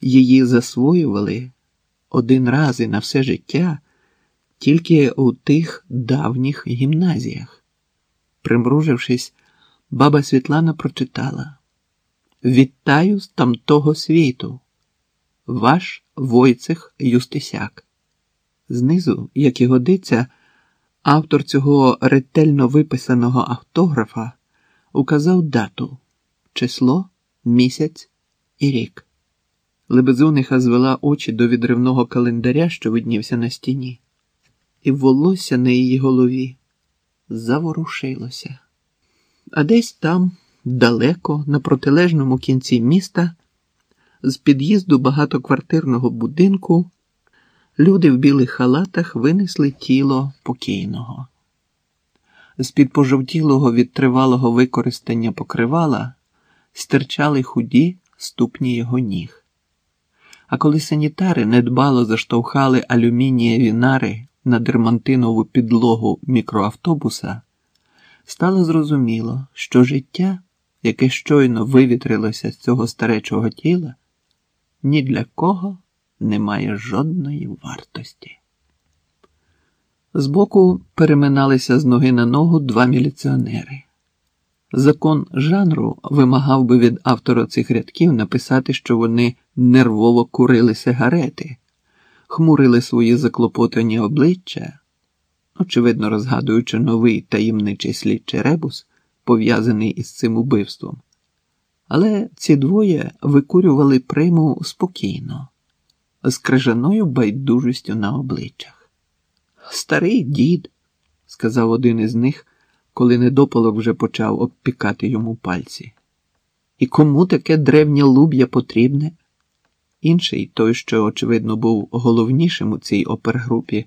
її засвоювали один раз і на все життя тільки у тих давніх гімназіях. Примружившись, баба Світлана прочитала Вітаю з тамтого світу, ваш Войцех Юстисяк. Знизу, як і годиться, автор цього ретельно виписаного автографа указав дату, число, місяць і рік. Лебезуниха звела очі до відривного календаря, що виднівся на стіні, і волосся на її голові заворушилося. А десь там, далеко, на протилежному кінці міста, з під'їзду багатоквартирного будинку, люди в білих халатах винесли тіло покійного. З-під пожовтілого від тривалого використання покривала стирчали худі ступні його ніг. А коли санітари недбало заштовхали алюмінієві нари на дермантинову підлогу мікроавтобуса, стало зрозуміло, що життя, яке щойно вивітрилося з цього старечого тіла, ні для кого не має жодної вартості. Збоку переминалися з ноги на ногу два міліціонери. Закон жанру вимагав би від автора цих рядків написати, що вони нервово курили сигарети, хмурили свої заклопотані обличчя, очевидно розгадуючи новий таємничий слідчий ребус, пов'язаний із цим убивством. Але ці двоє викурювали приму спокійно, з крижаною байдужістю на обличчях. Старий дід, сказав один із них коли недопалок вже почав обпікати йому пальці. І кому таке древнє луб'я потрібне? Інший, той, що, очевидно, був головнішим у цій опергрупі,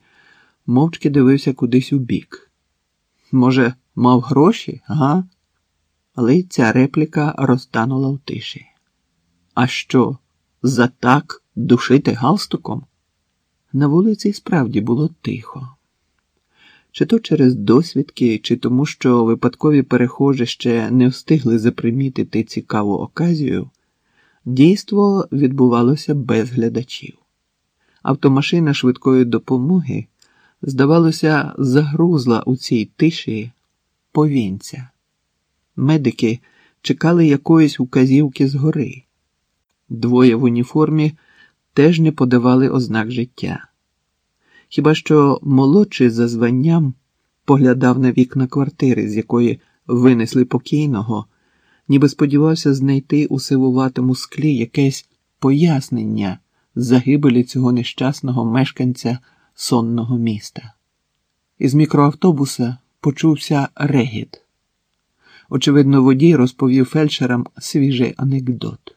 мовчки дивився кудись у бік. Може, мав гроші, га? Але ця репліка розтанула в тиші. А що, за так душити галстуком? На вулиці справді було тихо чи то через досвідки, чи тому, що випадкові перехожі ще не встигли запримітити цікаву оказію, дійство відбувалося без глядачів. Автомашина швидкої допомоги, здавалося, загрузла у цій тиші повінця. Медики чекали якоїсь указівки згори. Двоє в уніформі теж не подавали ознак життя хіба що молодший за званням поглядав на вікна квартири, з якої винесли покійного, ніби сподівався знайти у сивуватому склі якесь пояснення загибелі цього нещасного мешканця сонного міста. Із мікроавтобуса почувся регіт. Очевидно, водій розповів фельдшерам свіжий анекдот.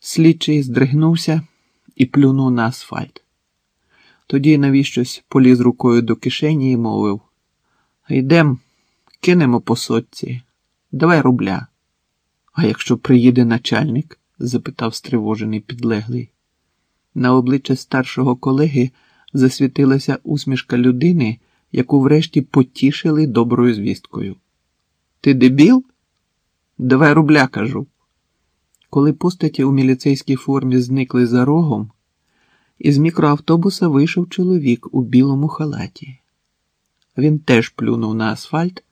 Слідчий здригнувся і плюнув на асфальт. Тоді навіщось поліз рукою до кишені і мовив Йдем, кинемо по сотці, давай рубля. А якщо приїде начальник? запитав стривожений підлеглий. На обличчя старшого колеги засвітилася усмішка людини, яку врешті потішили доброю звісткою. Ти дебіл? Давай рубля кажу. Коли постаті у міліцейській формі зникли за рогом. Із мікроавтобуса вийшов чоловік у білому халаті. Він теж плюнув на асфальт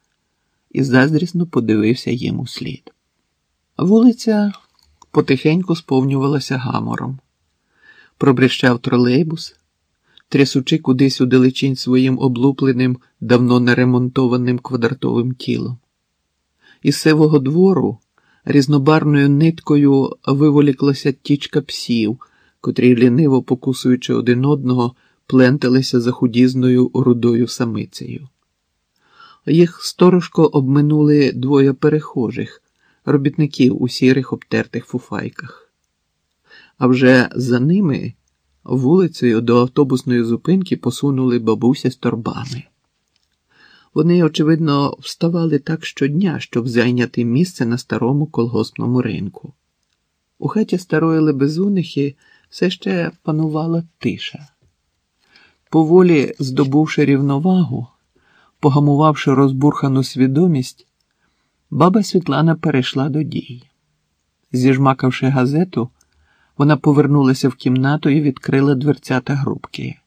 і заздрісно подивився їм у слід. Вулиця потихеньку сповнювалася гамором. Пробрещав тролейбус, трясучи кудись у далечінь своїм облупленим, давно неремонтованим квадратовим тілом. Із сивого двору різнобарною ниткою виволіклася тічка псів котрі, ліниво покусуючи один одного, пленталися за худізною рудою самицею. Їх сторожко обминули двоє перехожих, робітників у сірих обтертих фуфайках. А вже за ними вулицею до автобусної зупинки посунули бабуся з торбами. Вони, очевидно, вставали так щодня, щоб зайняти місце на старому колгоспному ринку. У хаті старої лебезунихи все ще панувала тиша. Поволі здобувши рівновагу, погамувавши розбурхану свідомість, баба Світлана перейшла до дій. Зіжмакавши газету, Вона повернулася в кімнату і відкрила дверцята грубки.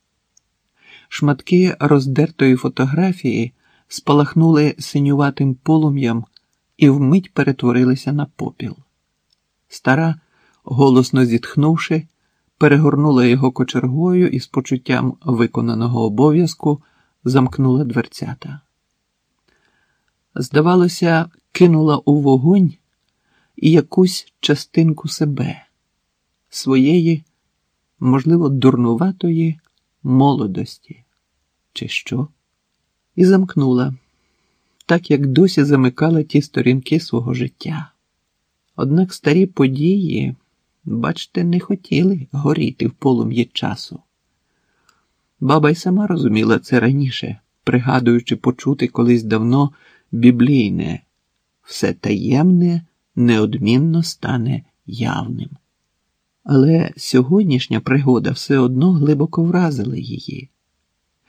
Шматки роздертої фотографії спалахнули синюватим полум'ям і вмить перетворилися на попіл. Стара, голосно зітхнувши, перегорнула його кочергою і з почуттям виконаного обов'язку замкнула дверцята. Здавалося, кинула у вогонь і якусь частинку себе, своєї, можливо, дурнуватої молодості, чи що, і замкнула, так як досі замикала ті сторінки свого життя. Однак старі події, бачте, не хотіли горіти в полум'ї часу. Баба й сама розуміла це раніше, пригадуючи почути колись давно біблійне все таємне неодмінно стане явним. Але сьогоднішня пригода все одно глибоко вразила її.